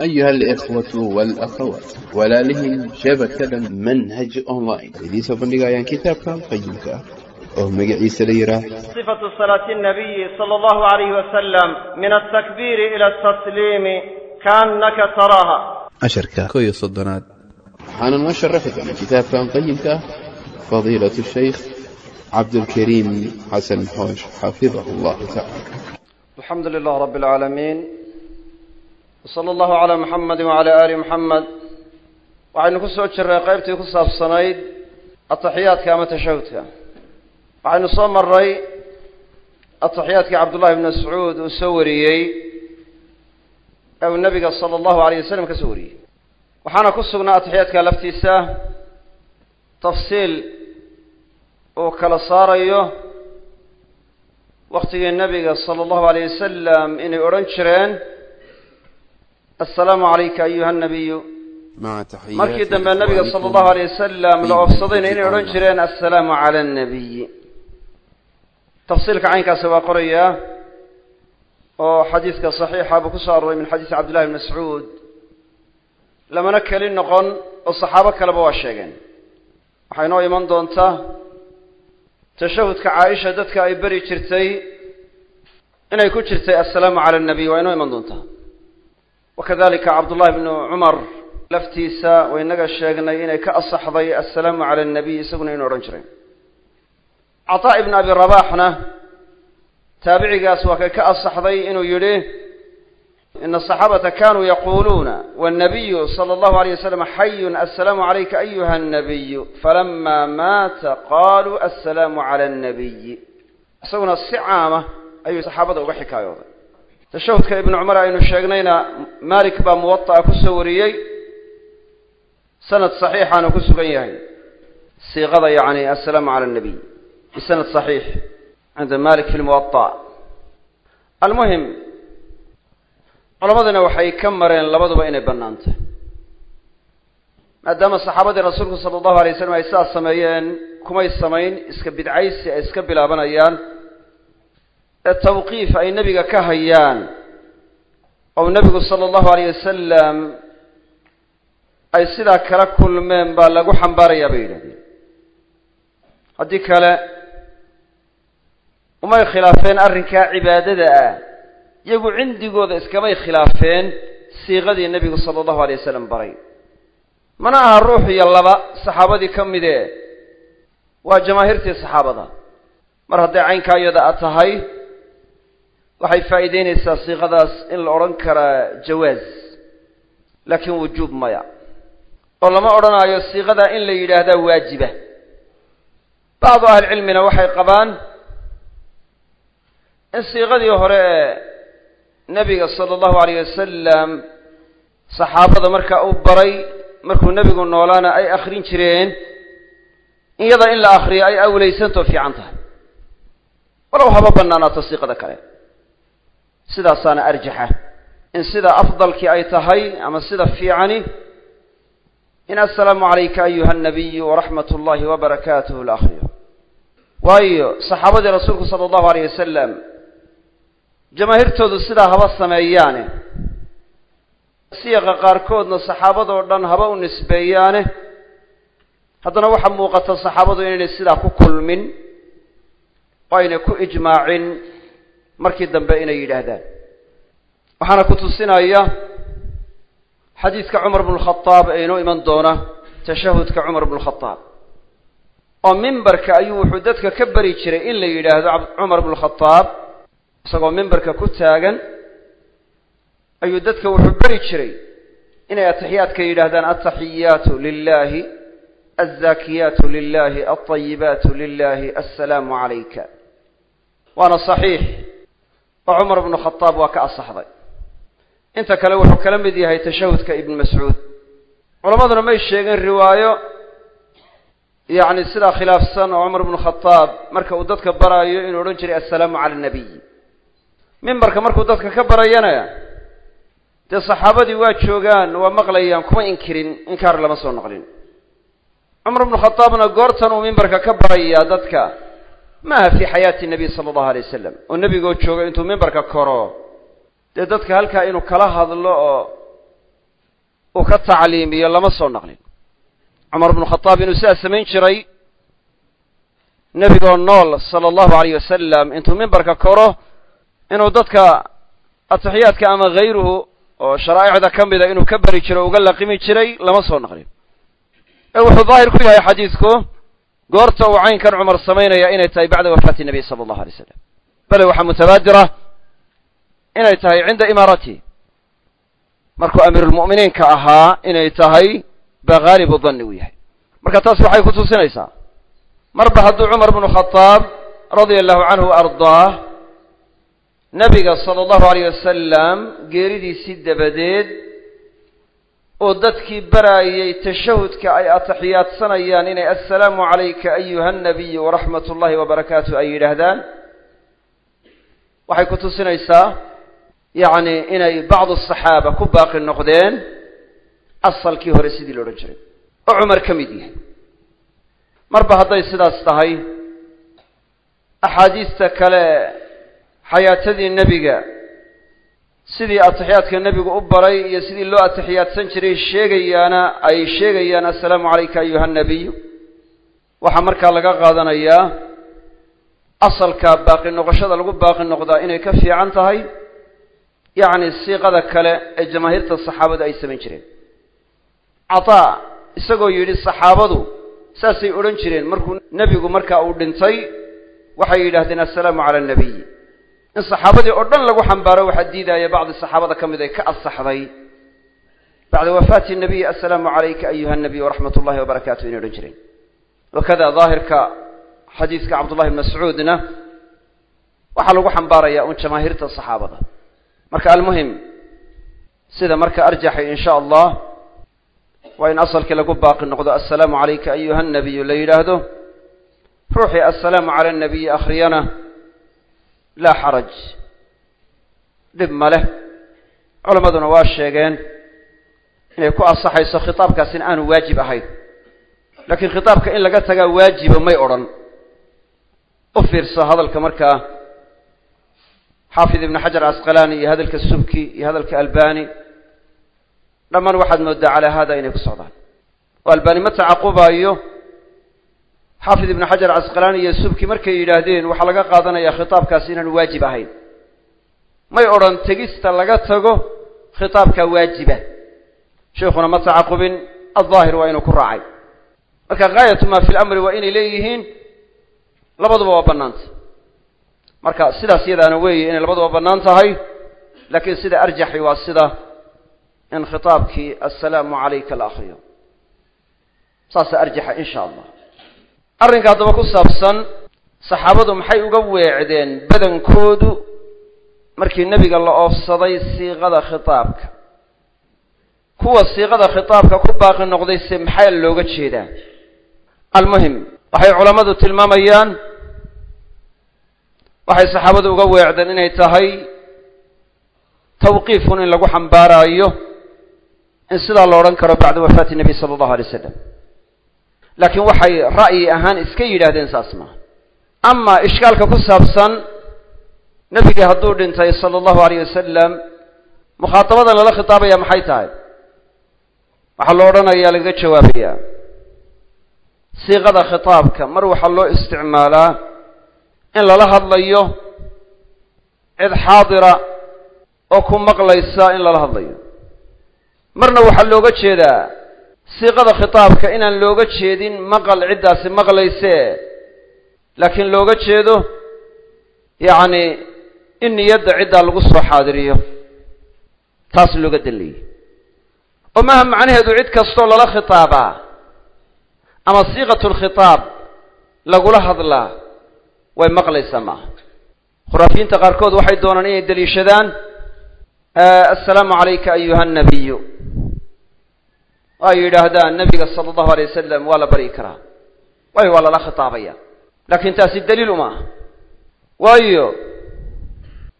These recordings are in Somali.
أيها الإخوة والأخوات walaalihii shabakada manhaj online idiin soo bandhigayaan kitaabkan qayimka ah oo magaciisa la yidhaah صفة صلاة النبي صلى الله عليه وسلم من التكبير إلى التسليم كأنك تراها casharka ko iyo soddonaad waxaana noo sharaxi doona kitaabkan qayimka ah fadiilaة الshaykh cabdulkariim xasan xoosh xafidahu allahu tacala الحمد لله رب العالمين wsala allahu calaa muxamedin wacalaa aali muxamed waxaynu ku soo jirnay qeybtii ku saabsanayd ataxiyaadka ama tashahudka waxaynu soo maray ataxiyaadkii cabdullahi bni mascuud uu soo wariyey ee uu nabiga sala allahu alayh wasalam ka soo wariyey waxaana ku sugnaa ataxiyaadka laftiisa tafsiil uu kala saarayo waktigii nabiga sala allahu alayh wasalam inay odhan jireen assalaamu calayka ayuha nabiyu markii dambe nabiga sala allahu alayh wasalam la oofsadayna inay odhan jireen assalaamu cala annabiyi tafsiilka caynkaasi waa qorayaa oo xadiidka saxiixa buu ku soo aroray min xadiisi cabdillahi bn mascuud. Lamana keli noqon oo saxaabo kaleba waa sheegeen. Waxay noo iman doontaa tashahudka caaisha dadka ay beri jirtay inay ku jirtay assalaamu cala annabiy waa inoo iman doontaa wakadalika cabdullahi bnu cumar laftiisa waynaga sheegnay inay ka asaxday assalaamu cala anabiy isaguna inu odhan jiray cataa ibn abi rabaxna taabicigaas waa kay ka asaxday inuu yidhi ina asaxaabata kanuu yaquuluuna wanabiyu sala allahu alayh wasalam xayun assalaamu calayka ayuha nabiyu falama maata qaaluu assalaamu cala anabiy isaguna si caama ayuu saxaabada uga xikaayooday tashahudka ibnu cumar aynu sheegnayna malik baa muwata'a ku soo wariyey sanad saxiixaana ku sugan yahay. Siiqada yacni assalaamu cala annabiy bisanad saxiix cinda malik fi lmuwaa almuhim culamadana waxay ka mareen labaduba inay bannaantay maadaama saxaabadii rasuulku sala allahu alay slam ay sidaas sameeyeen kumay samayn iska bidcaysi ay iska bilaabanayaan ee tawqiif ay nebiga ka hayaan ou nebigu sala allahu alayh wasalam ay sidaa kala kulmeen baa lagu xambaarayaa bay yidhahdeen haddii kale umay khilaafeen arrinkaa cibaadada ah iyagu cindigooda iskamay khilaafeen siiqadii nebigu sala allahu alay wasalam baray mana aha ruux iyo laba saxaabadii ka midee waa jamaahiirtii saxaabada mar hadday caynkaa iyada a tahay waxay faa'iideynaysaa siiqadaas in la odhan karaa jawaaz laakiin wujuub maya. Oo lama odhanaayo siiqadaa in la yidhaahdaa waajiba. Bacdu ahlicilmina waxay qabaan in siiqadii hore ee nebiga sala allahu alayh wasalam saxaabada markaa uu baray markuu nebigu noolaana ay akrin jireen iyada in la akriyo ay awlaysantoo fiican tahay. Walow haba banaanaato siiqada kale sidaasaana arjaxa. In sida afdalkii ay tahay ama sida fiicani in assalaamu calayka ayuha anabiyu waraxmat ullahi wabarakaatuh la akriyo waayo saxaabadii rasuulku sala allahu alayh wasalam jamaahiirtoodu sidaa haba sameeyaane. Siyaqa qaarkoodna saxaabadoo dhan haba u nisbeeyaane. Haddana waxaa muuqata saxaabadu inaynay sidaa ku kulmin oo aynay ku ijmaacin markii dambe inay yidhaahdaan. Waxaana ku tusinaya xadiidka cumar bnu lkhadaab ee inoo iman doona tashahudka cumar bnu lkhadaab oo mimbarka ayuu wuxuu dadka ka bari jiray in la yidhaahdo cumar bnu lkhadaab isagoo mimbarka ku taagan. Ayuu dadka wuxuu beri jiray inay ataxiyaadka yidhaahdaan altaxiyaatu lilahi alzaakiyaatu lilahi alطayibaatu lilahi assalaamu calayka waana saxiix oo cumar bnu khadaab waa ka asaxday. Inta kale wuxuu kala mid yahay tashahudka ibn mascuud. Culamaduna may sheegin riwaayo yacni sidaa khilaafsan oo cumar bnu khadaab marka uu dadka baraayo inuu odhan jiray assalaamu cala annabiy mimbarka markuu dadka ka barayana dee saxaabadii waa joogaan waa maqlayaan kuma inkirin inkaar lama soo noqlin. Cumar bnu khadaabna goortan uu mimbarka ka barayaa dadka maaha fii xayaati nabiy sala allahu alay wasalam oo nebigoo jooga intuu mimbarka koro dee dadka halkaa inuu kala hadlo oo uu ka tacliimiyo lama soo naqlin cumar bnu khadaab inuu sidaas samayn jiray nebigoo nool sala allahu alayh wasalam intuu mimbarka koro inuu dadka atixiyaadka ama hayruhu oo sharaa'icda ka mida inuu ka beri jiro uga laqimi jiray lama soo naqlin ee wuxuu daahir ku yahay xadiidku goorta uu caynkan cumar samaynaya inay tahay bacda wafaati nabiy sala allahu alay slam bale waxaa mutabaadira inay tahay cinda imaaratihi markuu amiirulmu'miniinka ahaa inay tahay ba haalibu danni uu yahay. Marka taas waxay ku tusinaysaa. Marba hadduu cumar bnu khadaab radia allahu canhu wa ardaah nabiga sala allahu alayh wasalam geeridiisii dabadeed oo dadkii baraayay tashahudka ay ataxiyaadsanayaan inay assalaamu calayka ayuha nabiyu waraxmat ullahi wabarakaatu ay yidhaahdaan. Waxay ku tusinaysaa yacni inay bacdu asaxaaba ku baaqi noqdeen asalkii hore sidii la odhan jiray oo cumar ka mid yahay. Marba hadday sidaas tahay axaadiista kale xayaatadii nebiga sidii atixiyaadka nebigu u baray iyo sidii loo atixiyaadsan jiray sheegayaana ay sheegayaan assalaamu calayka ayuha nabiyu waxaa markaa laga qaadanayaa asalka baaqi noqoshada lagu baaqi noqdaa inay ka fiican tahay yacni siiqada kale ee jamaahiirta saxaabadu ay samayn jireen. Cataa isagoo yidhi saxaabadu saasay odhan jireen markuu nebigu markaa uu dhintay waxay yidhaahdeen assalaamu cala anabiy in saxaabadii oo dhan lagu xambaaro waxaa diidaya bacdi saxaabada ka mid ay ka asaxday. Bacda wafaati nabiy assalaamu calayka ayuha nabiy waraxmat ullahi wabarakaatu inay odhan jireen. Wakada daahirka xadiiska cabdullahi bn mascuudna waxaa lagu xambaaraya un jamaahiirta saxaabada. Marka almuhim sida marka arjaxay in sha allah waa in asalkii lagu baaqi noqdo assalaamu calayka ayuha nabiyu la yidhaahdo ruuxii assalaamu cala anabiyi akhriyana laa xaraj. Dhib ma leh. Culammaduna waa sheegeen inay ku ansaxayso khitaabkaas in aanu waajib ahayn. Laakiin khitaabka in laga tagaa waajiba may odhan. U fiirso hadalka markaa xaafid ibnu xajar asqalaani iyo hadalka subki iyo hadalka albani. Dhammaan waxaad moodaa calaa hada inay ku socdaan. Oo albani ma tacaqubaayo xaafid ibnu xajar casqalaani iyo subki markay yidhaahdeen waxaa laga qaadanayaa khitaabkaasi inaanu waajib ahayn. May odhan tegista laga tago khitaabkaa waajiba. Sheikuna ma tacaqubin aldaahir waa inuu ku raacay. Marka gaayatu ma fi lamri waa inay leeyihiin labaduba waa bannaanta marka sidaas yadaana weeye inay labaduba bannaan tahay laakiin sida arjaxi waa sida in khitaabkii assalaamu calayka la akriyo saasa arjaxa in sha allah arrinka haddaba ku saabsan saxaabadu maxay uga weecdeen badankoodu markii nebiga la oofsaday siiqada khitaabka. Kuwa siiqada khitaabka ku baaqi noqday se maxaa looga jeedaa? Almuhim waxay culammadu tilmaamayaan waxay saxaabadu uga weecdeen inay tahay tawqiifun in lagu xambaaraayo in sidaa la odhan karo bacda wafaati nebi sala allahu alay slam laakiin waxay ra'yi ahaan iska yidhaahdeen saas maaha ama ishkaalka ku saabsan nebigii hadduu dhintay sala allahu alayh wasalam mukhaatabadan lala khitaabaya maxay tahay? Waxaa lo odhanayaa lagaga jawaabayaa. Siiqada khitaabka mar waxaa loo isticmaalaa in lala hadlayo cid xaadira oo ku maqlaysa in lala hadlayo. Marna waxaa looga jeedaa siiqada khitaabka inaan looga jeedin maqal ciddaasi maqlayse. Laakiin looga jeedo yacni in niyadda ciddaa lagu soo xaadiriyo. Taas looga danleeyey oo maaha macnaheedu cid kastoo lala khitaabaa ama siiqatu lkhitaab lagula hadlaa way maqlaysaa maaha. Khuraafiyiinta qaarkood waxay doonaan inay deliishadaan assalaamu calayka ayuha annabiyu ay yidhaahdaan nebiga sala allahu alay wasalam waa la baryi karaa. Waayo waa lala khitaabaya. Laakiin taasi daliil uma aha. Waayo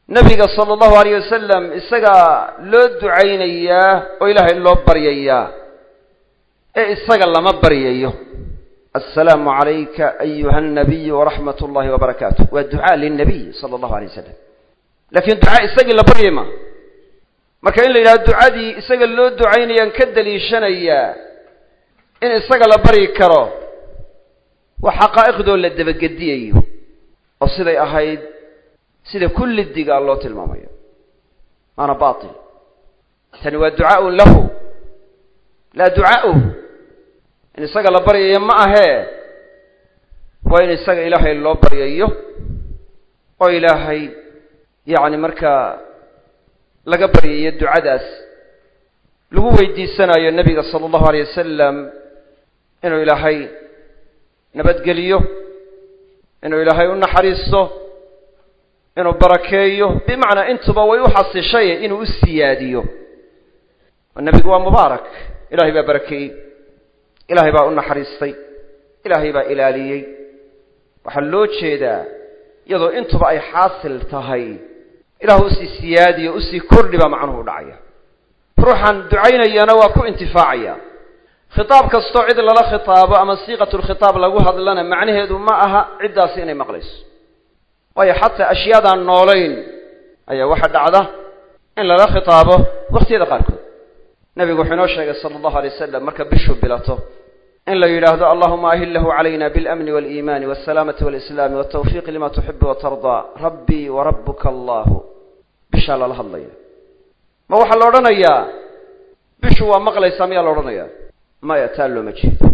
nebiga sala allahu alayh wasalam isagaa loo ducaynayaa oo ilaahay loo baryayaa ee isaga lama baryayo. Assalaamu calayka ayuha annabiyu waraxmat ullahi wabarakaatu waa ducaa lilnabiy sala allahu alay wasalam lakiin ducaa isagii la baryay ma marka in la yidhahdo ducadii isaga loo ducaynayaan ka daliishanayaa in isaga la baryi karo waa xaqaa'iqdoo la dabagediyayo oo siday ahayd sida kulli digaa loo tilmaamayo maana batil tani waa ducaaun lahu laa ducaa'uh in isaga la baryayo ma ahee waa in isaga ilaahay loo baryayo oo ilaahay yacni markaa laga baryayo ducadaas. Lagu weydiisanayo nebiga sala allahu alay wasalam inuu ilaahay nabadgeliyo inuu ilaahay u naxariisto inuu barakeeyo bimacnaa intuba way u xasishay inuu u siyaadiyo. Nebigu waa mubaarak ilahay baa barakeeyey ilaahay baa u naxariistay ilaahay baa ilaaliyey. Waxaa loo jeedaa iyadoo intuba ay xaasil tahay ilah u sii siyaadiyo u sii kordhi baa macnuhu u dhacaya. Ruuxan ducaynayana waa ku intifaacaya. Khitaab kastoo cid lala khitaabo ama siiqatulkhitaab lagu hadlana macnaheedu ma aha ciddaasi inay maqlayso. Waayo xataa ashyaadaan noolayn ayaa waxa dhacda in lala khitaabo wakhtiyada qaarkood. Nabigu wuxuu inoo sheegay sala allahu alay wasalam marka bishu bilato in la yidhaahdo allahuma ahillahu calayna biاlamni wاliimani wاsalaamati wاlislaami wاtawfiiqi lima tuxibu watardaa rabbii warabuka allahu bishaa lala hadlaya ma waxaa la odhanayaa bishu waa maqlaysaa miyaa la odhanaya maya taa looma jeedo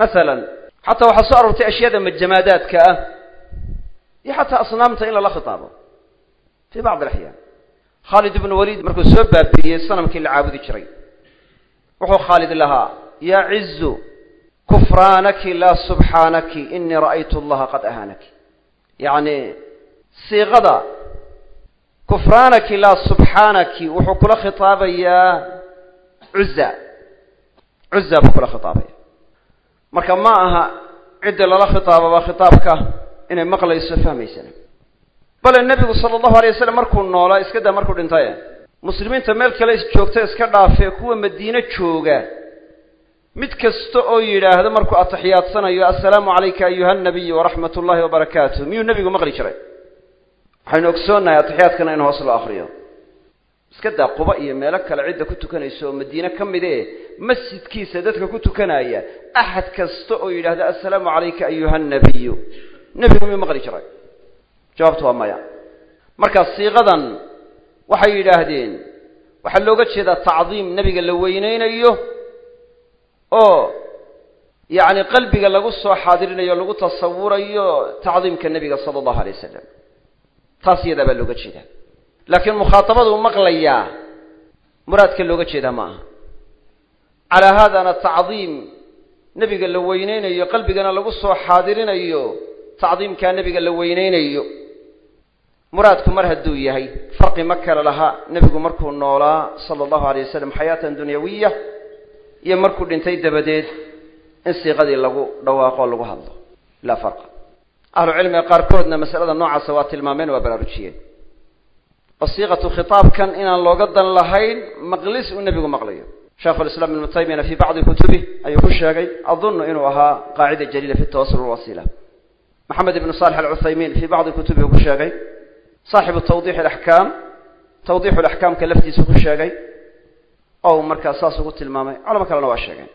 masalan xataa waxaa soo aroortay ashyaada majamaadaadka ah iyo xataa asnaamta in lala khitaabo fi bacd alaxyaan khaalid ibnu waliid markuu soo baabi'iyey sanamkii la caabudi jiray wuxuu khaalid lahaa yaa cizu kufraanaki laa subxaanaki inii ra'aytu allaha qad ahaanaki. Yacni siiqada kufraanaki laa subxaanaki wuxuu kula khitaabayaa cuza cuza buu kula khitaabaya marka ma aha cidda lala khitaababa khitaabka inay maqlayso fahmaysana. Bale nebigu sala allahu alay wasalam markuu noolaa iska daa markuu dhintaye muslimiinta meel kale joogta iska dhaafee kuwa madiine jooga mid kasta oo yidhaahdo markuu atixiyaadsanayo assalaamu calayka ayuha nabiy waraxmat ullahi wabarakaatu miyuu nebigu maqli jiray? Waxaynu ogsoonnahay atixiyaadkana in hoos loo akriyo iska daa quba iyo meelo kale cidda ku tukanayso oo madiine ka mid ee masjidkiisa dadka ku tukanaya axad kasta oo yidhaahdo assalaamu calayka ayuha nabiyu nebigu miyuu maqli jiray? Jawaabtu waa maya. Marka siiqadan waxay yidhaahdeen waxaa looga jeedaa tacdiim nebiga la weyneynayo oo yacni qalbiga lagu soo xaadirinayo lagu tasawurayo tacdiimka nebiga sala allahu alay wasalam taas iyadaa baa looga jeedaa. Laakiin mukhaatabadu maqlayaa muraadka looga jeedaa ma aha. Calaa haadana tacdiim nebiga la weyneynayo qalbigana lagu soo xaadirinayo tacdiimkaa nebiga la weyneynayo. Muraadku mar hadduu yahay farqi ma kale laha nebigu markuu noolaa sala allahu alay wasalam xayaatan dunyawiya iyo markuu dhintay dabadeed in siiqadii lagu dhawaaqo lagu hadlo. Laa farqa. Ahlu cilmiga qaarkoodna masalada noocaasa waa tilmaameen waa baraarujiyeen. Oo siiqatu khitaabkan inaan looga dan lahayn maqlis uu nebigu maqlayo. Sheekhu lislaam ibnu taymiyana fii bacdi kutubih ayuu ku sheegay adunnu inuu ahaa qaacida jaliila fi tawasul walwasiila maxamed ibnu salix alcuthaymiin fii bacdi kutubi uu ku sheegay saaxibu tawdix alaxkaam tawdixu laxkaamka laftiisa ku sheegay oo uu markaa saas ugu tilmaamay. Culamo kalena waa sheegeen.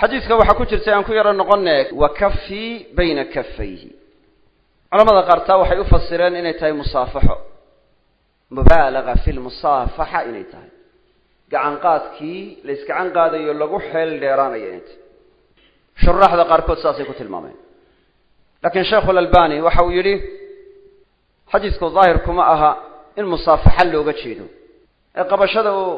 Xadiidka waxaa ku jirta aan ku yaro noqone wa kafii bayna kafayhi culamada qaar taa waxay u fasireen inay tahay musaafaxo. Mubaalaga fi lmusaafaxa inay tahay. Gacan qaadkii la isgacan qaadayo lagu xeel dheeraanayo inay tahay. Shuraaxda qaarkood saasay ku tilmaameen. Laakiin sheekhu lalbani waxa uu yidhi xadiidku daahirkuma aha in musaafaxa looga jeedo. Ee qabashada uu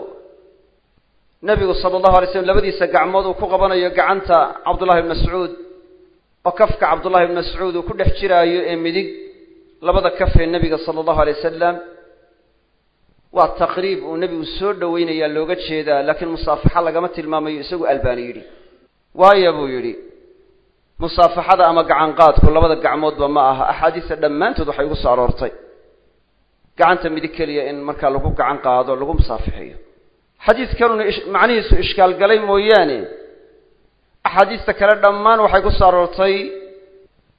nebigu sala allahu alay slam labadiisa gacmood uu ku qabanayo gacanta cabdullahi ibn mascuud oo kafka cabdullahi ibn mascuud uu ku dhex jiraayo ee midig labada kaf ee nebiga sala allahu alay wasalam waa taqriib uu nebigu soo dhoweynayaa looga jeedaa laakiin musaafaxa lagama tilmaamayo isagu albani yidhi. Waaya buu yidhi musaafaxada ama gacan qaadku labada gacmoodba ma aha. Axaadiista dhammaantood waxay ugu soo aroortay. Gacanta midig keliya in markaa lagu gacan qaado lagu musaafaxeeyo xadiidkanuna macnihiisu ishkaal galay mooyaane. Axaadiista kale dhammaan waxay ku soo aroortay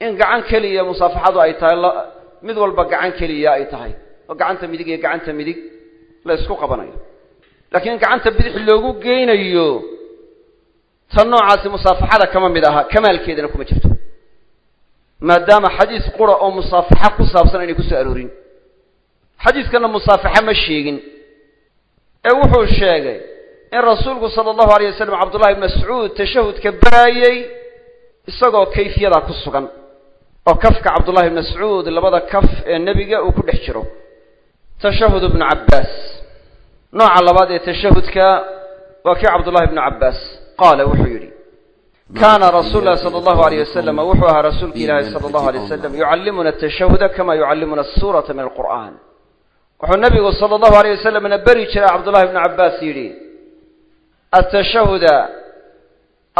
in gacan keliya musaafaxadu ay tahay mid walba gacan keliya ay tahay. Oo gacanta midig iyo gacanta midig la ysku qabanayo. Laakiin gacanta bidix loogu geynayo tan noocaasi musaafaxada kama mid aha kamaalkeedana kuma jirto. Maadaama xadiis qura oo musaafaxa ku saabsan aynay ku soo aroorin. Xadiiskana musaafaxa ma sheegin ee wuxuu sheegay in rasuulku sala allahu alay wasalam cabdullahi ibn mascuud tashahudka baraayey isagoo kayfiyadaa ku sugan oo kafka cabdullahi ibn mascuud labada kaf ee nebiga uu ku dhex jiro. Tashahud ibnu cabbaas nooca labaad ee tashahudka waa kii cabdullahi ibnu cabbaas qaala wuxuu yidhi kaana rasuul lahi sala allahu alayh wasalam wuxuu ahaa rasuulka ilaahi sala allahu alay wasalam yucallimuna atashahuda kama yucallimuna asurata min alqur'an wuxuu nabigu sala allahu alayh wasalamna beri jiray cabdullahi ibnu cabbaas yidhi atashahuda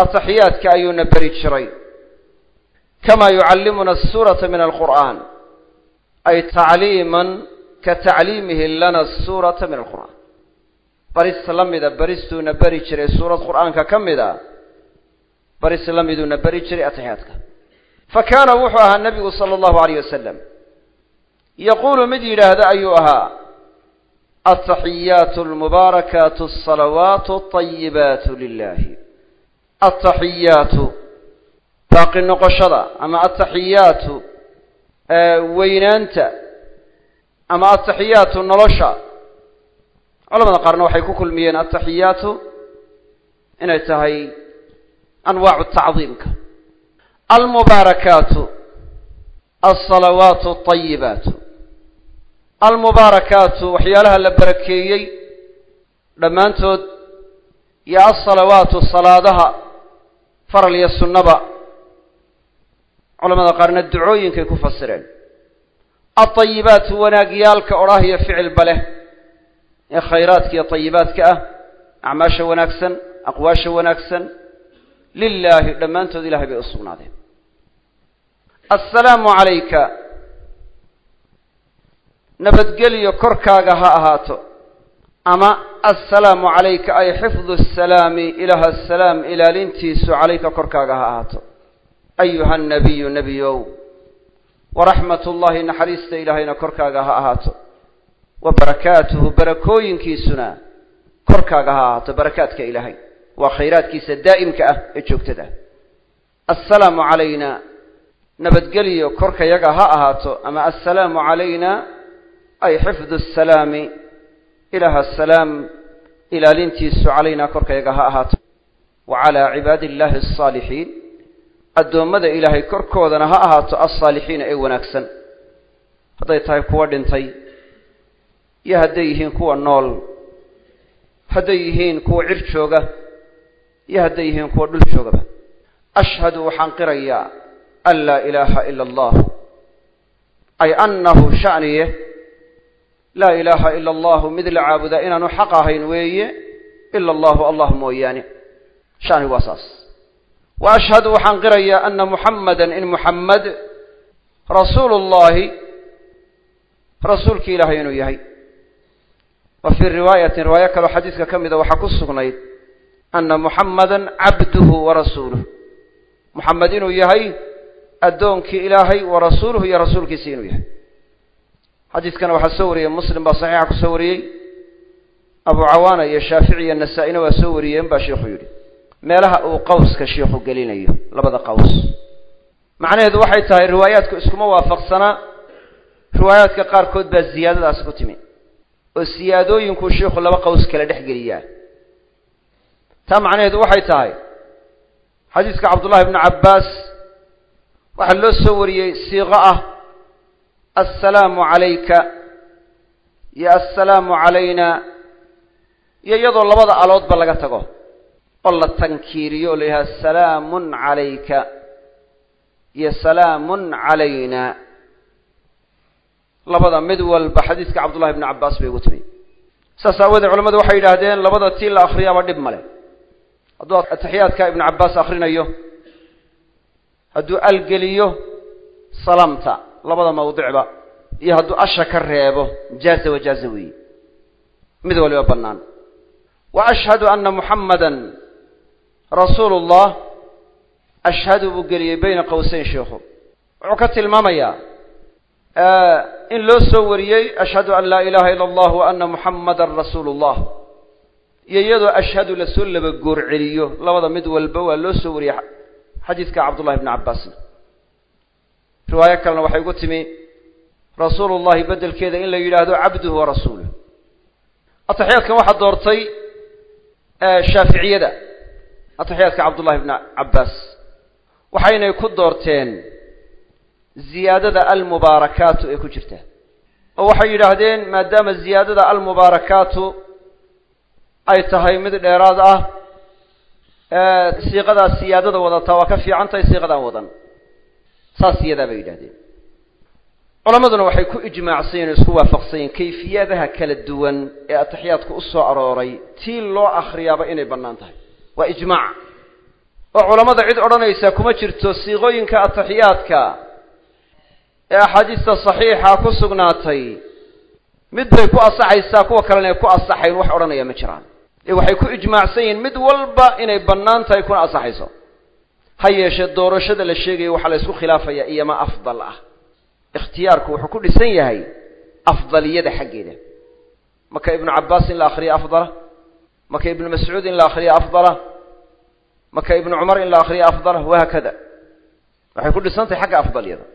ataxiyaadka ayuuna beri jiray. Kama yucallimuna asurata min alqur'an ay tacliiman ka tacliimihi lana asurata min alqur'an baris la mida baristuuna beri jiray suurad qur'aanka ka mid a baris la miduuna beri jiray ataxiyaadka fa kaana wuxuu ahaa nabigu sala allahu alayh wasalam yaquulu mid yidhaahda ayuu ahaa altaxiyaatu almubaarakaatu alsalawaatu alطayibaatu lilahi altaxiyaatu baaqi noqoshada ama altaxiyaatu weynaanta ama altaxiyaatu nolosha culamada qaarna waxay ku kulmiyeen altaxiyaatu inay tahay anwaacu tacdiimka almubaarakaatu alsalawaatu alطayibaatu almubaarakaatu waxyaalaha la barakeeyey dhammaantood iyo alsalawaatu salaadaha faral iyo sunnaba culamada qaarna ducooyinkay ku fasireen. Alطayibaatu wanaagyaalka odhah iyo ficilba leh ee khayraadka iyo tayibaadka ah acmaasha wanaagsan aqwaasha wanaagsan lilaahi dhammaantood ilahay bay u sugnaadeen. Assalaamu calayka nabadgelyo korkaaga ha ahaato. Ama assalaamu calayka ay xifdu asalaami ilaha asalaam ilaalintiisu calayka korkaaga ha ahaato. Ayuha nabiyu nebiyow waraxmat ullahi naxariista ilaahayna korkaaga ha ahaato. Wa barakaatuhu barakooyinkiisuna korkaaga ha ahaato barakaadka ilaahay. Waa khayraadkiisa daa'imka ah ee joogtada. Assalaamu calayna nabadgelyo korkayaga ha ahaato. Ama assalaamu calayna ay xifdu asalaami ilaha asalaam ilaalintiisu calayna korkayaga ha ahaato. Wa calaa cibaadi illaahi alsaalixiin addoommada ilaahay korkoodana ha ahaato alsaalixiina ee wanaagsan. Hadday tahay kuwa dhintay iyo hadday yihiin kuwa nool hadday yihiin kuwa cir jooga iyo hadday yihiin kuwa dhul joogaba. Ashhadu waxaan qirayaa an laa ilaaha ila allah ay annahu shaniye laa ilaaha ila allahu mid la caabudaa inaanu xaq ahayn weeye ila allahu allah mooyaane. Shanigu waa saas. Wa ashhadu waxaan qirayaa ana muxammadan in muxammed rasuulu llahi rasuulki ilaahay inuu yahay. Wa fii riwaayatin riwaayo kaloo xadiidka ka mida waxaa ku sugnayd ana muxammadan cabduhu wa rasuuluh muxamed inuu yahay addoonkii ilaahay wa rasuuluhu iyo rasuulkiisi inuu yahay xadiidkana waxaa soo wariyey muslim baa saxiixa ku soo wariyey abu cawaana iyo shaafici iyo nasaa-ina waa soo wariyeen baa sheikhu yidhi. Meelaha uu qawska shiikhu gelinayo labada qaws. Macnaheedu waxay tahay riwaayaadku iskuma waafaqsanaa riwaayaadka qaarkood baa ziyaadadaasi ku timi. Oo siyaadooyinkuu shiikhu laba qaws kala dhex geliyaa taa macnaheedu waxay tahay xadiiska cabdullahi bnu cabbaas waxaa loo soo wariyey siiqo ah assalaamu calayka iyo assalaamu calayna iyo iyadoo labada aloodba laga tago oo la tankiiriyo o la yidhaha salaamun calayka iyo salaamun calayna. Labada mid walba xadiiska cabdullahi bnu cabbaas bay ugu timi saas aawoodee culamadu waxay yidhaahdeen labada tii la akriyaaba dhib male hadduu ataxiyaadka ibnu cabbaas akrinayo hadduu algeliyo salaamta labada mawdicba iyo hadduu asha ka reebo jaaza wajaaza weeye. Mid waliba bannaan. Wa ashhadu ana muxammadan rasuulu llah ashhadu buu geliyey bayna qowseyn sheikhu. Wuxuu ka tilmaamayaa in loo soo wariyey ashhadu an laa ilaha ila allah wa ana muxammadan rasuulu llah iyo iyadoo ashhadu la soo laba goor celiyo labada mid walba waa loo soo wariyey xadiidka cabdullahi bni cabbaasna riwaayo kalena waxay ugu timi rasuulu llahi bedelkeeda in la yidhaahdo cabduhu wa rasuuluh. Ataxiyaadkan waxaa doortay shaaficiyada ataxiyaadka cabdullahi bni cabbaas. Waxaynay ku doorteen ziyaadada almubaarakaatu ee ku jirta. Oo waxay yidhaahdeen maadaama ziyaadada almubaarakaatu ay tahay mid dheeraad ah siiqadaas siyaadada wadataa waa ka fiican tahay siiqadaan wadan saas iyadaa bay yidhahdeen culammaduna waxay ku ijmaacsan yihiin o isku waafaqsan yihiin kayfiyadaha kala duwan ee ataxiyaadka u soo arooray tii loo akriyaaba inay bannaan tahay. Waa ijmaac. Oo culammada cid odhanaysa kuma jirto siiqooyinka ataxiyaadka ee axaadiista saxiixa ku sugnaatay. Mid bay ku asaxaysaa kuwa kalena ay ku asaxayn wax odhanaya ma jiraan. Ee waxay ku ijmaacsan yihiin mid walba inay bannaan tahay kuna asaxayso ha yeeshee doorashada la sheegayo waxaa la ysku khilaafaya iyoma afdal ah. Ikhtiyaarku wuxuu ku dhisan yahay afdaliyada xaggeeda. Maka ibnu cabbaas in la akriya afdala? Maka ibnu mascuud in la akriya afdala? Maka ibnu cumar in la akriya afdala? Wahaakada waxay ku dhisan tahay xagga afdaliyada.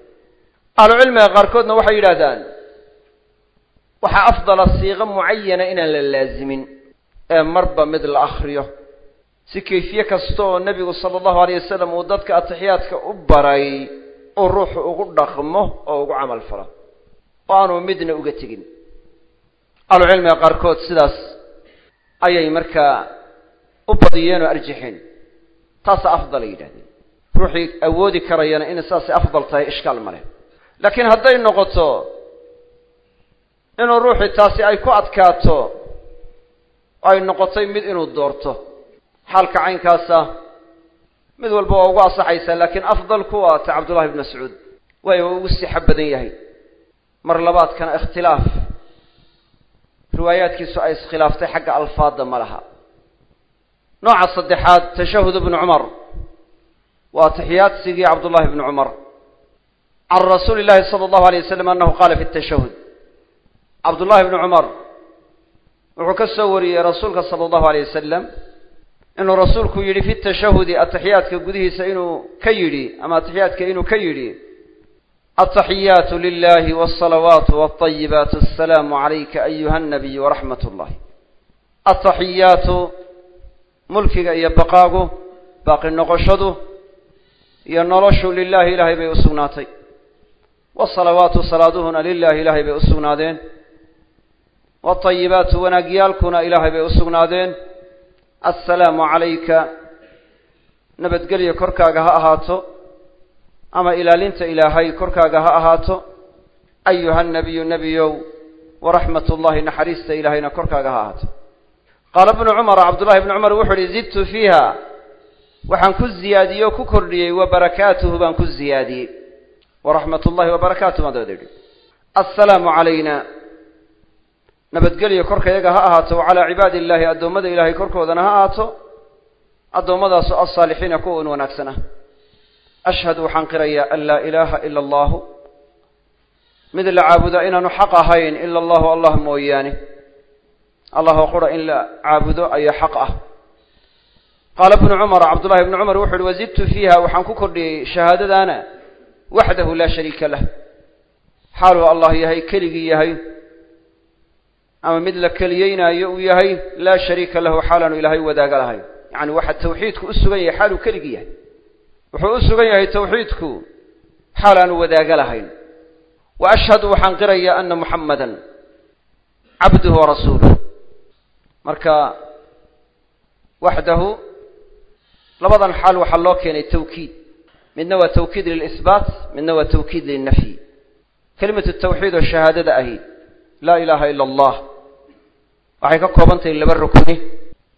Ahlucilmiga qaarkoodna waxay yidhaahdaan waxaa afdala siiqo mucayana inaan la laazimin ee marba mid la akriyo si kayfiye kasta oo nebigu sala allahu alayh wasalam uu dadka atixiyaadka u baray uu ruuxu ugu dhaqmo oo ugu camal falo. Oo aanu midna uga tegin. Ahlucilmiga qaarkood sidaas ayay markaa u badiyeen oo arjaxeen. Taasa afdal ay yidhahdeen ruuxii awoodi karayana inay saasay afdal tahay ishkaal ma leh. Laakiin hadday noqoto inuu ruuxii taasi ay ku adkaato ay noqotay mid inuu doorto xaalka caynkaasa mid walba waa ugu asaxaysaa laakiin afdalku waa ta cabdullahi bn mascuud. Waayo waa ugu sixa badan yahay. Mar labaadkana ikhtilaaf. Riwaayaadkiisu ay iskhilaaftay xagga alfaadda ma laha. Nooca saddexaad tashahud ibnu cumar. Waa taxiyaadsigii cabdullahi bni cumar. Can rasuuli llahi sala allahu alay wasalam annahu qaala fi tashahud cabdullahi bni cumar wuxuu ka soo wariyey rasuulka sala allahu alay wasalam inuu rasuulku yidhi fi tashahudi ataxiyaadka gudihiisa inuu ka yidhi ama ataxiyaadka inuu ka yidhi ataxiyaatu lilaahi wasalawaatu walayibaatu asalaamu calayka ayuha nabiy waraxmat اllahi ataxiyaatu mulkiga iyo baqaagu baaqi noqoshadu iyo noloshu lilaahi ilaahay bay u sugnaatay. Wasalawaatu salaaduhuna lilaahi ilaahay bay u sugnaadeen. Waayibaatu wanaagyaalkuna ilaahay bay u sugnaadeen assalaamu calayka nabadgelya korkaaga ha ahaato ama ilaalinta ilaahay korkaaga ha ahaato. Ayuha nabiyu nebiyow waraxmat ullahi naxariista ilaahayna korkaaga ha ahaato. Qaala bnu cumar cabdullahi bni cumar wuxuu uhi zidtu fiiha. Waxaan ku ziyaadiyey oo ku kordhiyey wa barakaatuhu baan ku ziyaadiyey. Waraxmat ullahi wabarakaatuh baan dabada yidhi assalaamu calayna nabadgelya korkayaga ha ahaato wa calaa cibaadi illaahi addoommada ilaahay korkoodana ha ahaato addoommadaasoo alsaalixiina kuwa un wanaagsan ah ashhadu waxaan qirayaa an laa ilaaha ila allahu mid la caabuda inaanu xaq ahayn ila allahu allah mooyaane. Allah oo qura in la caabudo ayaa xaq ah. Qaala bnu cumar cabdullahi bni cumar wuxu uhi wazidtu fiiha waxaan ku kordhiyey shahaadadaana waxdahu laa shariika lah. Xaaluu allah yahay keligii yahay ama mid la keliyeynaayo uu yahay laa shariika lahu xaalaanu ilaahay wadaaga lahayn yacni waxa tawxiidku u sugan yahay xaaluu keligii yahay. Wuxuu u sugan yahay tawxiidku xaal aanu wadaaga lahayn. Wa ashhadu waxaan qirayaa ana muxammadan cabduhu warasuuluh marka waxdahu labadan xaal waxaa loo keenay tawkiid. Midna waa tawkiid lilisbaat midna waa tawkiid lilnafyi kelimatu tawxiid oo shahaadada ahi laa ilaaha ila allah waxay ka kooban tahay laba rukni.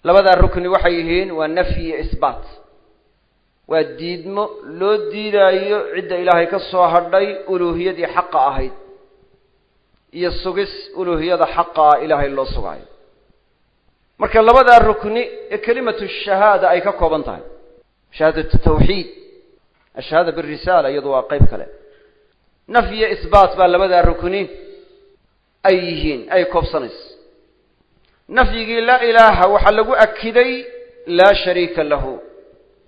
Labadaa rukni waxay yihiin waa nafyi iyo isbaat. Waa diidmo loo diidaayo cidda ilaahay ka soo hadhay uluuhiyadii xaqa ahayd iyo sugis uluuhiyada xaqa ah ilaahay loo sugaayo. Marka labadaa rukni ee kelimatu shahaada ay ka kooban tahay. Shahaadatu tawxiid. Ashahaada birisaala iyadu waa qeyb kale. Nafyiyo isbaat baa labadaa rukni ay yihiin ay koobsanayso nafyigii laa ilaaha waxaa lagu akiday laa shariika lahu.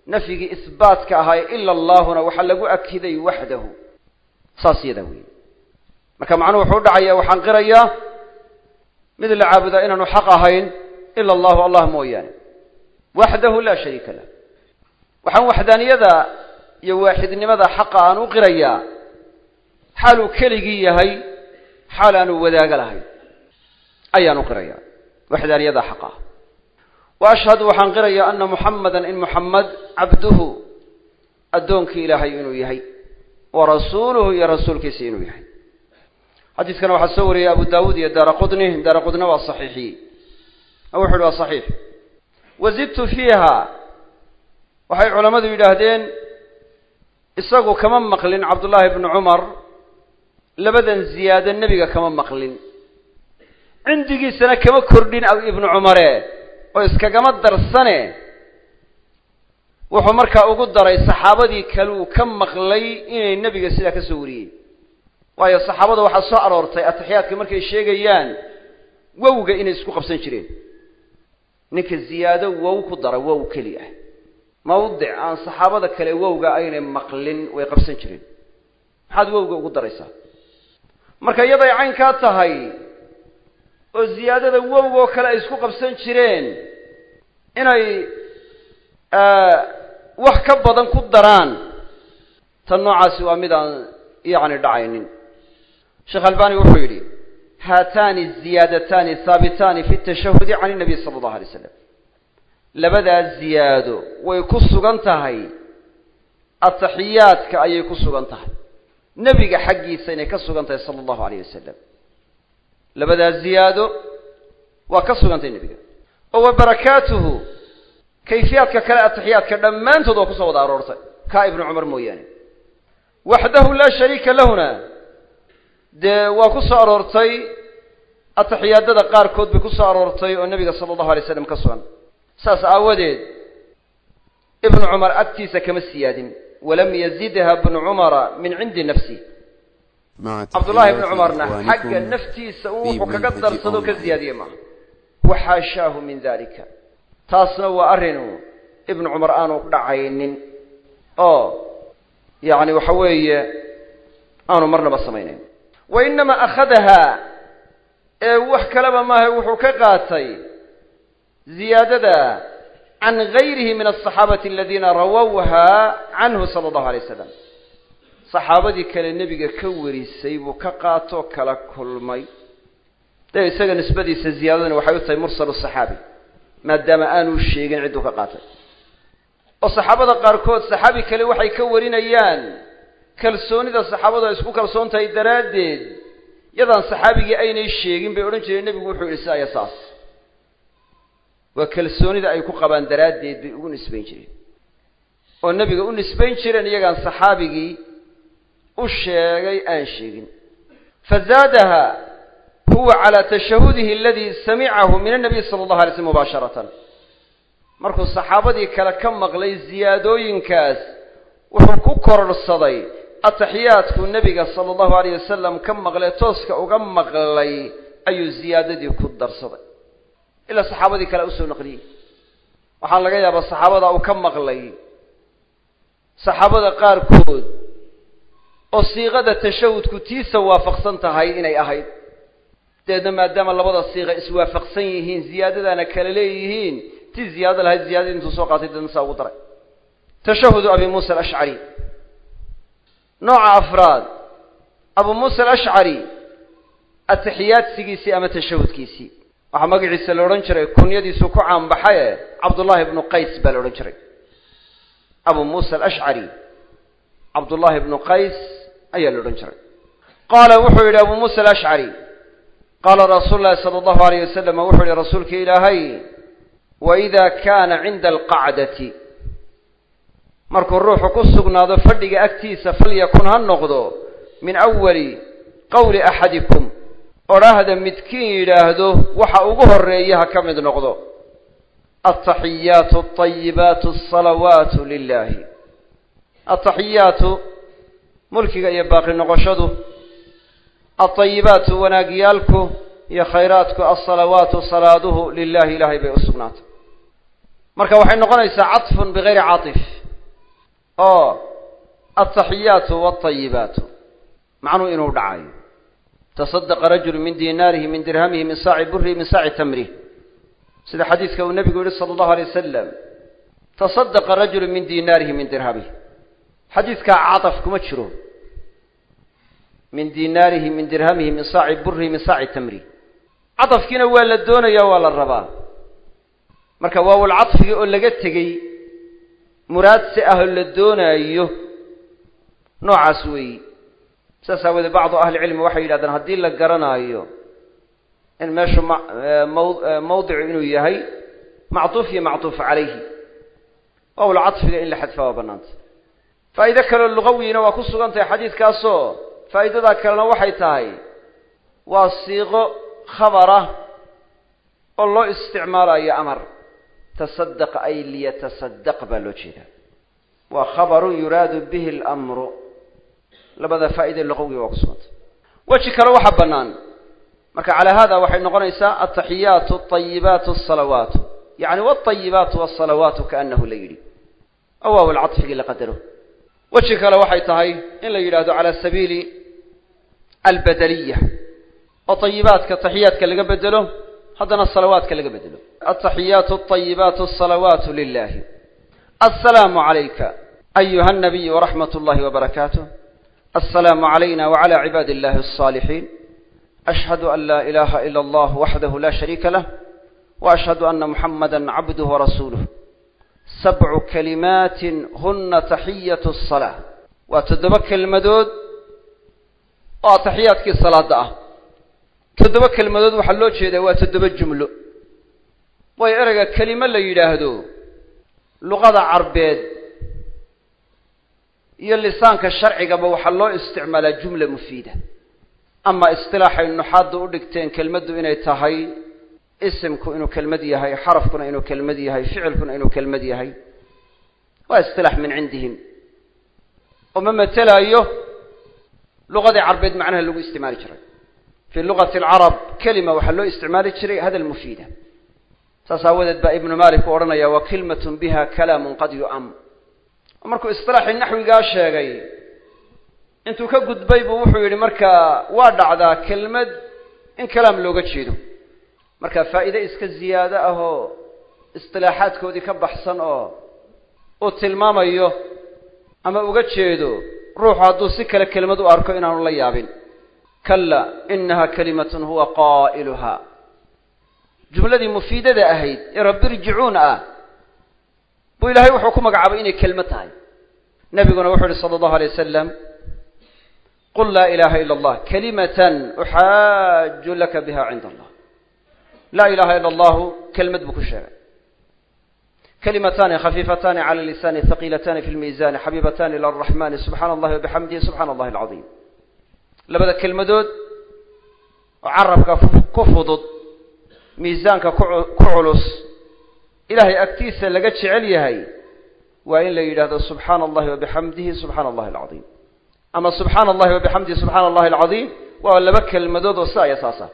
Nafyigii isbaatka ahaa ila allahuna waxaa lagu akiday waxdahu. Saas yadaa weeye marka macnuhu wuxuu udhacayaa waxaan qirayaa mid la caabudaa inaanu xaq ahayn ila allahu allah mooyaane. Waxdahu laa shariika lah waxaan waxdaaniyada iyo waaxidnimada xaqa aan u qirayaa. Xaaluu keligii yahay xaal aanu wadaago lahayn. Ayaan u qirayaa waxdaaniyada xaqa. Wa ashhadu waxaan qirayaa ana muxamadan in muxamed cabduhu addoonkii ilaahay inuu yahay wa rasuuluhu iyo rasuulkiisa inuu yahay. Xadiiskana waxaa soo wariyey abu daawuud iyo daara qudni waa saxiixiyey wuxu uhi waa saxiix. Wazidtu fiiha. Waxay culammadu yidhaahdeen isagu kama maqlin cabdullaahi bnu cumar labadan ziyaado nebiga kama maqlin. Cindigiisana kama kordhin ibnu cumare oo iskagama darsane. Wuxuu markaa ugu daray saxaabadii kale uu ka maqlay inay nebiga sidaa ka soo wariyeen. Waayo saxaabada waxaa soo aroortay atixiyaadka markay sheegayaan wowga inay isku qabsan jireen. Ninka ziyaado wow ku dara wow keli ah. Mawdic aan saxaabada kale wowga aynay maqlin way qabsan jireen. Maxaad wowga ugu daraysaa marka iyaday caynkaa tahay oo ziyaadada wowga oo kale ay isku qabsan jireen inay wax ka badan ku daraan tan noocaasi waa mid aan yacni dhacaynin. Sheekh albani wuxuu yidhi haatani ziyaadataani haabitaani fi tashahudi can nabiy sala allahu alay slam labadaas ziyaado way ku sugan tahay ataxiyaadka ayay ku sugan tahay nebiga xaggiisa inay ka sugan tahay sala allahu alayh wasalam labadaas ziyaado waa ka sugan tahay nebiga. Oo wa barakaatuhu kayfiyaadka kale ataxiyaadka dhammaantood waa ku soo wada aroortay. Kaa ibnu cumar mooyaane. Waxdahu laa shariika lahuna dee waa ku soo aroortay ataxiyaadada qaarkood bay ku soo aroortay oo nebiga sala allahu alay slam ka sugan. Saas aawadeed ibnu cumar agtiisa kama siyaadin walam yazidha bnu cumara min cindi nafsi cabdullahi ibnu cumarna xagga naftiisa un wuxuu kaga darsado ka ziyaadiye maaha waxaashaahu min dalika taasna waa arinu ibnu cumar aanu dhacaynin oo yacni waxa weeye aanu marnaba samaynayn wa inamaa akhadaha ee wax kaleba maaha wuxuu ka qaatay ziyaadada can gayrihi min asaxaabati aladiina rawawha canhu sala allahu alay wasalam saxaabadii kale nebiga ka warisay buu ka qaatoo kala kulmay dee isaga nisbadiisa ziyaadadani waxay u tahay mursalu saxaabi maadaama aanu sheegin cidduu ka qaatay oo saxaabada qaarkood saxaabi kale waxay ka warinayaan kalsoonida saxaabadu ay isku kalsoon tahay daraaddeed yadaan saxaabigii aynay sheegin bay odhan jireen nebigu wuxuu yidhi iyo saas waa kalsoonida ay ku qabaan daraaddeed bay ugu nisbayn jireen. Oo nebiga u nisbayn jireen iyagaan saxaabigii u sheegay aan sheegin. Fazaadaha huwa calaa tashahudihi aladii samicahu min annabiy sala allahu alay slm mubaasharatan markuu saxaabadii kale ka maqlay ziyaadooyinkaas wuxuu ku kororhsaday ataxiyaadku nebiga sala allahu alayh wasalam ka maqlay tooska uga maqlay ayuu ziyaadadii ku darsaday ilaa saxaabadii kale u soo naqliyey. Waxaa laga yaabaa saxaabada uu ka maqlay saxaabada qaarkood oo siiqada tashahudku tiisa waafaqsan tahay inay ahayd. Deedna maadaama labada siiqa iswaafaqsan yihiin ziyaadadaana kale leeyihiin tii ziyaado lahayd ziyadadii intuu soo qaatay deedna saa ugu daray. Tashahudu abi muusa alashcari nooca afraad abu muusa alashcari atixiyaadsigiisii ama tashahudkiisii waxaa magaciisa la odhan jiray kunyadiisu ku caanbaxaye cabdullahi ibnu qays baa la odhan jiray. Abu muusa alashcari cabdullahi ibnu qays ayaa la odhan jiray. Qaala wuxuu yidhi abu muusa alashcari qaala rasuulu llahi sala allahu alayh wasalam wuxuu yihi rasuulka ilaahay waida kaana cinda alqacdati. Markuu ruuxu ku sugnaado fadhiga agtiisa falyakun ha noqdo min awali qowli axadikum odhaahda midkiin yidhaahdo waxa ugu horreeya ha ka mid noqdo. Altaxiyaatu alayibaatu asalawaatu lilaahi ataxiyaatu mulkiga iyo baaqi noqoshadu. Alayibaatu wanaagyaalku iyo khayraadku asalawaatu salaaduhu lilahi ilaahay bay u sugnaatay. Marka waxay noqonaysaa caطfun bikayri caطif oo altaxiyaatu waalayibaatu macnuu inuu dhacayo tasaddaqa rajulu min dinaarihi min dirhamihi min saaci burihi min saaci tamrih sida xadiidka uu nebigu yihi sala allahu alay wasalam tasaddaqa rajulu min dinaarihi min dirhamihi. Xadiidkaa cadaf kuma jiro. Min dinaarihi min dirhamihi min saaci burihi min saaci tamrih cadafkiina waa la doonayaa waa la rabaa. Marka waawalcadfigii oo laga tegey muraadsi ahoo la doonaayo noocaas weeyi saas aawoodee bacdu ahli cilmi waxay yidhahdeen haddii la garanaayo in meeshu ma mawdicu inuu yahay mactuuf iyo mactuuf calayhi owl cadfiga in la xadfa waa banaanta faa'iide kale luqawiyina waa ku sugan tahay xadiidkaasoo faa'iidadaa kalena waxay tahay waa siiqo khabarah oo loo isticmaalayo amar. Tasaddaq ay liyatasaddaq baa loo jeedaa. Waa khabarun yuraadu bihi lmru labada faa'iide loqowgii waa ku sugantay weji kale waxa bannaan. Marka calaa haada waxay noqonaysaa altaxiyaatu ayibaatu asalawaatu yacni walayibaatu wasalawaatu kaanahu la yidhi. Awaaw alcaطfigii la qadaro. Weji kale waxay tahay in la yidhaahdo cala sabiili albadeliya oo tayibaadka taxiyaadka laga bedelo haddana salawaadka laga bedelo. Altaxiyaatu ayibaatu asalawaatu lilahi assalaamu calayka ayuha nabiy waraxmat اllahi wbarakaatuh السلام علينا وعلى عباد الله الصالحين أشهد أن لا إله إلا الله وحده لا شريك له وأشهد أن محمدا عبده ورسوله سبع كلمات هن تحية الصلاة وتدبك المدود وتحياتك الصلاة آه تدبك المدود وحلوك إذا وتدبك جمله ويأرق كلمة لا يلاهدو لغة عربيد iyo lisaanka sharcigaba waxaa loo isticmaalaa jumla mufiida. Ama istilaaxay nuxaadda u dhigteen kelmaddu inay tahay isimku inuu kelmad yahay xarafkuna inuu kelmad yahay ficilkuna inuu kelmad yahay. Waa istilaax min cindihim. Oo ma matelaayo luqadii carbeed macnaha lagu isticmaali jiray. Fii luqati alcarab kelima waxaa loo isticmaali jiray hadal mufiida. Saas aawadeed baa ibnu malik u odhanaya wa kilmatun biha kalaamun qad yu'am markuu istilaaxii naxwigaa sheegay intuu ka gudbay buu wuxuu yidhi markaa waa dhacdaa kelmad in kalaam looga jeedo. Marka faa'iide iska ziyaado ah oo istilaaxaadkoodii ka baxsan oo uu tilmaamayo ama uga jeedo ruuxu hadduu si kale kelimad u arko inaanu la yaabin. Kalla inaha kalimatun huwa qaa'iluha. Jumladii mufiidada ahayd ee rabbi irjicuun ah buu ilaahay wuxuu ku magacaabay inay kelmad tahay. Nabiguna wuxuu yihi sala allahu alay wasalam qul laa ilaha ila allah kalimatan uxaaju laka biha cinda allah. Laa ilaha ila allahu kelmad buu ku sheegay. Kalimatani khafiifatani cala lisani haqiilatani fi lmiisani xabiibatani ila araxmani subxaana allahi wabixamdihi subxana allahi alcaظiim labada kelmadood oo carabka ku fudud miisaanka ku culus ilahay agtiisa laga jecel yahay waa in la yidhahdo subxaana allahi wabixamdihi subxaana allahi alcaظiim ama subxaana allahi wabixamdihi subxaana allahi alcaظiim waa laba kelmadood oo siaya saasa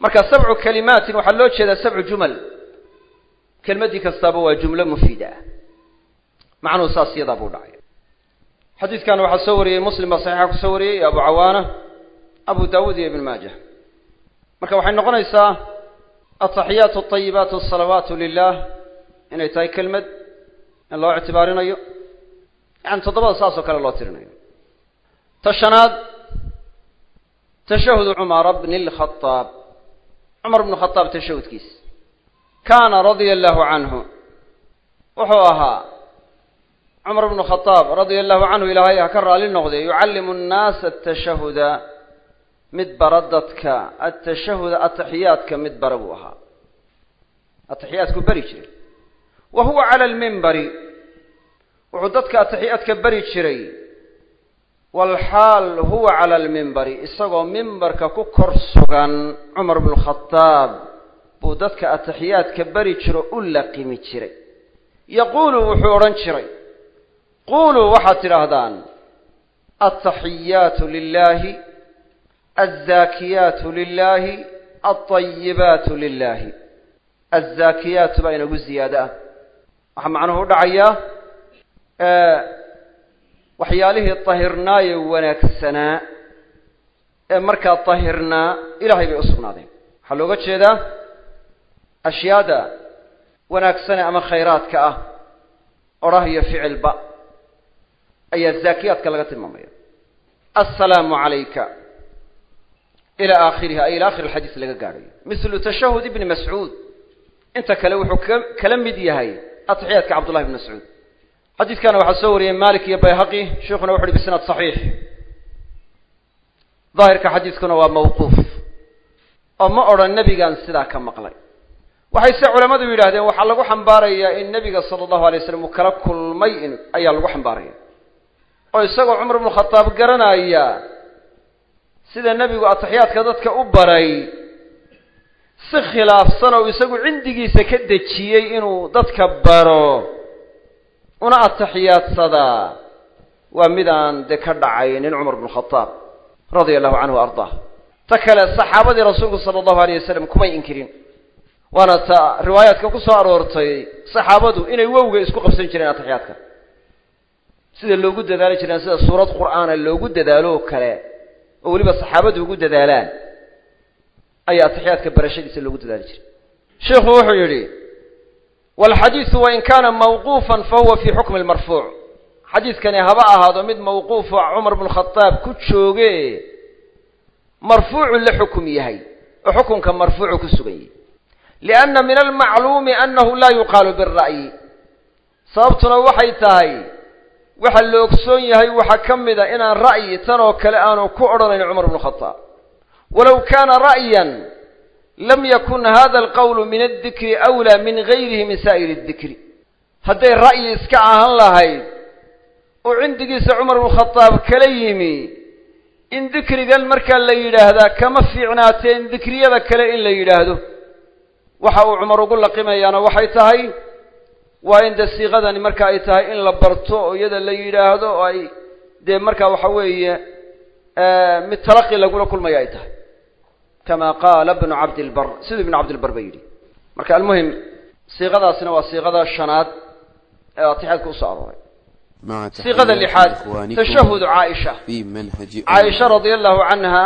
marka sabcu kalimaatin waxaa loo jeedaa sabcu jumal. Kelmaddii kastaaba waa jumlo mufiida ah. Macnuhu saas yadaa buu dhacay. Xadiidkan waxaa soo wariyey muslim baa saxiixa ku soo wariyey abu cawaana abu daawuud iyo ibn maaja marka waxay noqonaysaa altaxiyaatu alطayibaatu asalawaatu lilah inay tahay kelmad in loo ictibaarinayo. Yani toddobada saas oo kale loo tirinayo. Ta shanaad tashahudu cumara bni lkhaaab cumar bnu khaaab tashahudkiis kaana radia allahu canhu wuxuu ahaa cumar bnu khaaab radia allahu canhu ilaahay ha ka raali noqday yucallimu nnaasa atashahuda mid bara dadka atashahuda ataxiyaadka mid bara buu ahaa. Ataxiyaadku beri jiray. Wa huwa cala almimbari wuxuu dadka ataxiyaadka beri jiray. Walxaal huwa cala almimbari isagoo mimbarka ku kor sugan cumar bnu khadaab buu dadka ataxiyaadka beri jiro u laqimi jiray. Yaquulu wuxuu odhan jiray quuluu waxaad tidhaahdaan altaxiyaatu lilahi alzaakiyaatu lilahi alطayibaatu lilahi alzaakiyaatu baa inagu ziyaado ah waxaa macnuhu u dhacayaa waxyaalihii tahirnaaye wanaagsanaa ee markaa tahirnaa ilahay bay u sugnaadeen waxaa looga jeedaa ashyaada wanaagsane ama khayraadka ah odhah iyo ficilba ayaa zaakiyaadka laga tilmaamaya assalaamu calayka ila aakhiriha ay ila akhiri alxadiis laga gaadhayo. Mislu tashahud ibni mascuud. Inta kale wuxuu ka kala mid yahay atixiyaadka cabdullahi ibni mascuud. Xadiidkana waxaa soo wariyey malik iyo bayhaqi sheikhuna wuxu uhi bisnaad saxiix. Daahirka xadiiskuna waa mawquuf. Oo ma odhan nebigaan sidaa ka maqlay. Waxay se culammadu yidhahdeen waxaa lagu xambaarayaa in nebiga sala allahu alay slam uu kala kulmay in ayaa lagu xambaaraya. Oo isagoo cumar ibnu khataab garanaya sida nebigu atixiyaadka dadka u baray si khilaafsan oo isagu cindigiisa ka dejiyey inuu dadka baro una atixiyaadsadaa waa midaan dee ka dhacaynin cumar ibnu khataab radia allahu canhu ardaa ta kale saxaabadii rasuulku sala allahu alayh wasalam kumay inkirin waana ta riwaayaadka ku soo aroortay saxaabadu inay wowga isku qabsan jireen atixiyaadka. Sida loogu dadaali jireen sida suurad qur'aana loogu dadaalo kale oo weliba saxaabadu ugu dadaalaan ayaa atixiyaadka barashadiisa loogu dadaali jiray. Sheikhu wuxuu yidhi walxadiidu wain kaana mawquufan fahuwa fi xukmi lmarfuuc xadiidkani haba ahaado mid mawquufo cumar bnu khadaab ku jooge marfuucu la xukum yahay oo xukunka marfuucu ku sugan yahay. Lianna min almacluumi annahu laa yuqaalu bira'yi. Sababtuna waxay tahay waxa la ogsoon yahay waxaa ka mid a inaan ra'yi tan oo kale aanu ku odhanayn cumar bnu khadaab walow kaana ra'yan lam yakun hada alqawlu min addikri awlaa min gayrihi min saa'iri addikri. Hadday ra'yi iska ahan lahayd oo cindigiisa cumar bnu khadaab kala yimi in dikrigan markaa la yidhaahdaa kama fiicnaateen dikriyada kale in la yidhaahdo. Waxa uu cumar ugu laqimayaana waxay tahay waa in dee siiqadani marka ay tahay in la barto oo iyada la yidhaahdo oo ay dee marka waxa weeye mid talaqi lagula kulmaya ay tahay. Kama qaala bnu cabdilbar siduu ibnu cabdilbar ba yidhi. Marka almuhim siiqadaasina waa siiqada shanaad ee atixaadka u soo arooray. Siiqada lixaad tashahudu caaisha. caaisha radia allahu canha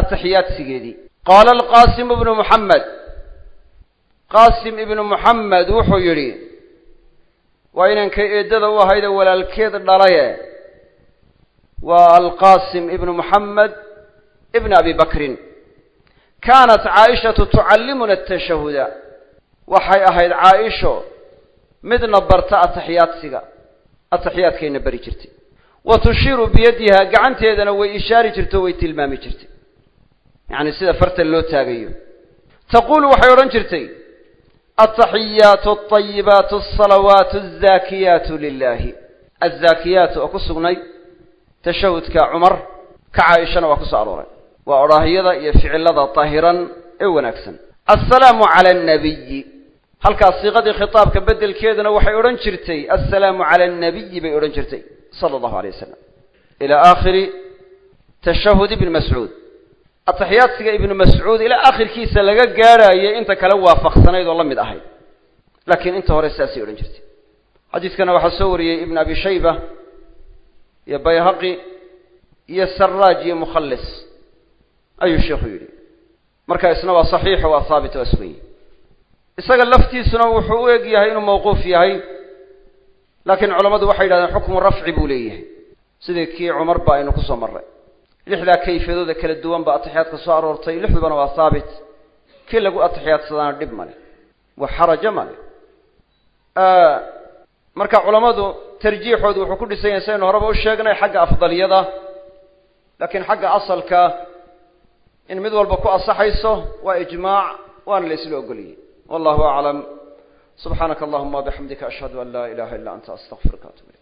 atixiyaadsigeedii qaala alqasim ibnu muxamed qaasim ibnu muxamed wuxuu yidhi waa inankay eeddada u ahayde walaalkeed dhalaye. Waa alqasim ibnu muxamed ibn abi bakrin. Kaanat caaishatu tucallimuna atashahuda waxay ahayd caaisho midna barta atixiyaadsiga atixiyaadkayna bari jirtay. Wa tushiiru biyadiha gacanteedana way ishaari jirto way tilmaami jirtay. Yacni sida farta loo taagayo. Taquulu waxay odhan jirtay altaxiyaatu alطayibaatu alsalawaatu alzaakiyaatu lilahi alzaakiyaatu oo ku sugnay tashahudka cumar ka caaishana waa ku soo arooray. waa odhaahyada iyo ficilada tahiran ee wanaagsan. assalaamu cala annabiyi halkaas siiqadii khitaabka beddelkeedana waxay odhan jirtay assalaamu cala annabiyi bay odhan jirtay sala allahu alay wasalam ila aakhiri tashahud ibni mascuud atixiyaadsiga ibnu mascuud ilaa aakhirkiisa laga gaadhaayo inta kale waafaqsanayd oo la mid ahayd laakiin inta hore sidaasay odhan jirtay. Xadiiskana waxaa soo wariyey ibn abi shayba iyo bayhaqi iyo saraaj iyo mukhallis. Ayuu sheikhu yidhi marka isna waa saxiixo waa haabit waa sugan yahy isaga laftiisuna wuxuu u eg yahay inuu mawquuf yahay laakiin culammadu waxay yidhahdeen xukmu rafci buu leeyahay. Sidii kii cumar ba aynu ku soo marray lixdaa kayfiyadooda kala duwan ba atixiyaadka soo aroortay lixdubana waa haabit kii lagu atixiyaadsadaana dhib male wax xaraja male marka culammadu tarjiixoodu wuxuu ku dhisan yahay saynu horeba u sheegnay xagga afdaliyada laakiin xagga asalka in mid walba ku asaxayso waa ijmaac waana la isla ogoliyey. Wallahu aclam subxaanaka allahuma wabixamdika ashhadu an laa ilaha illa anta astaqfiruka atub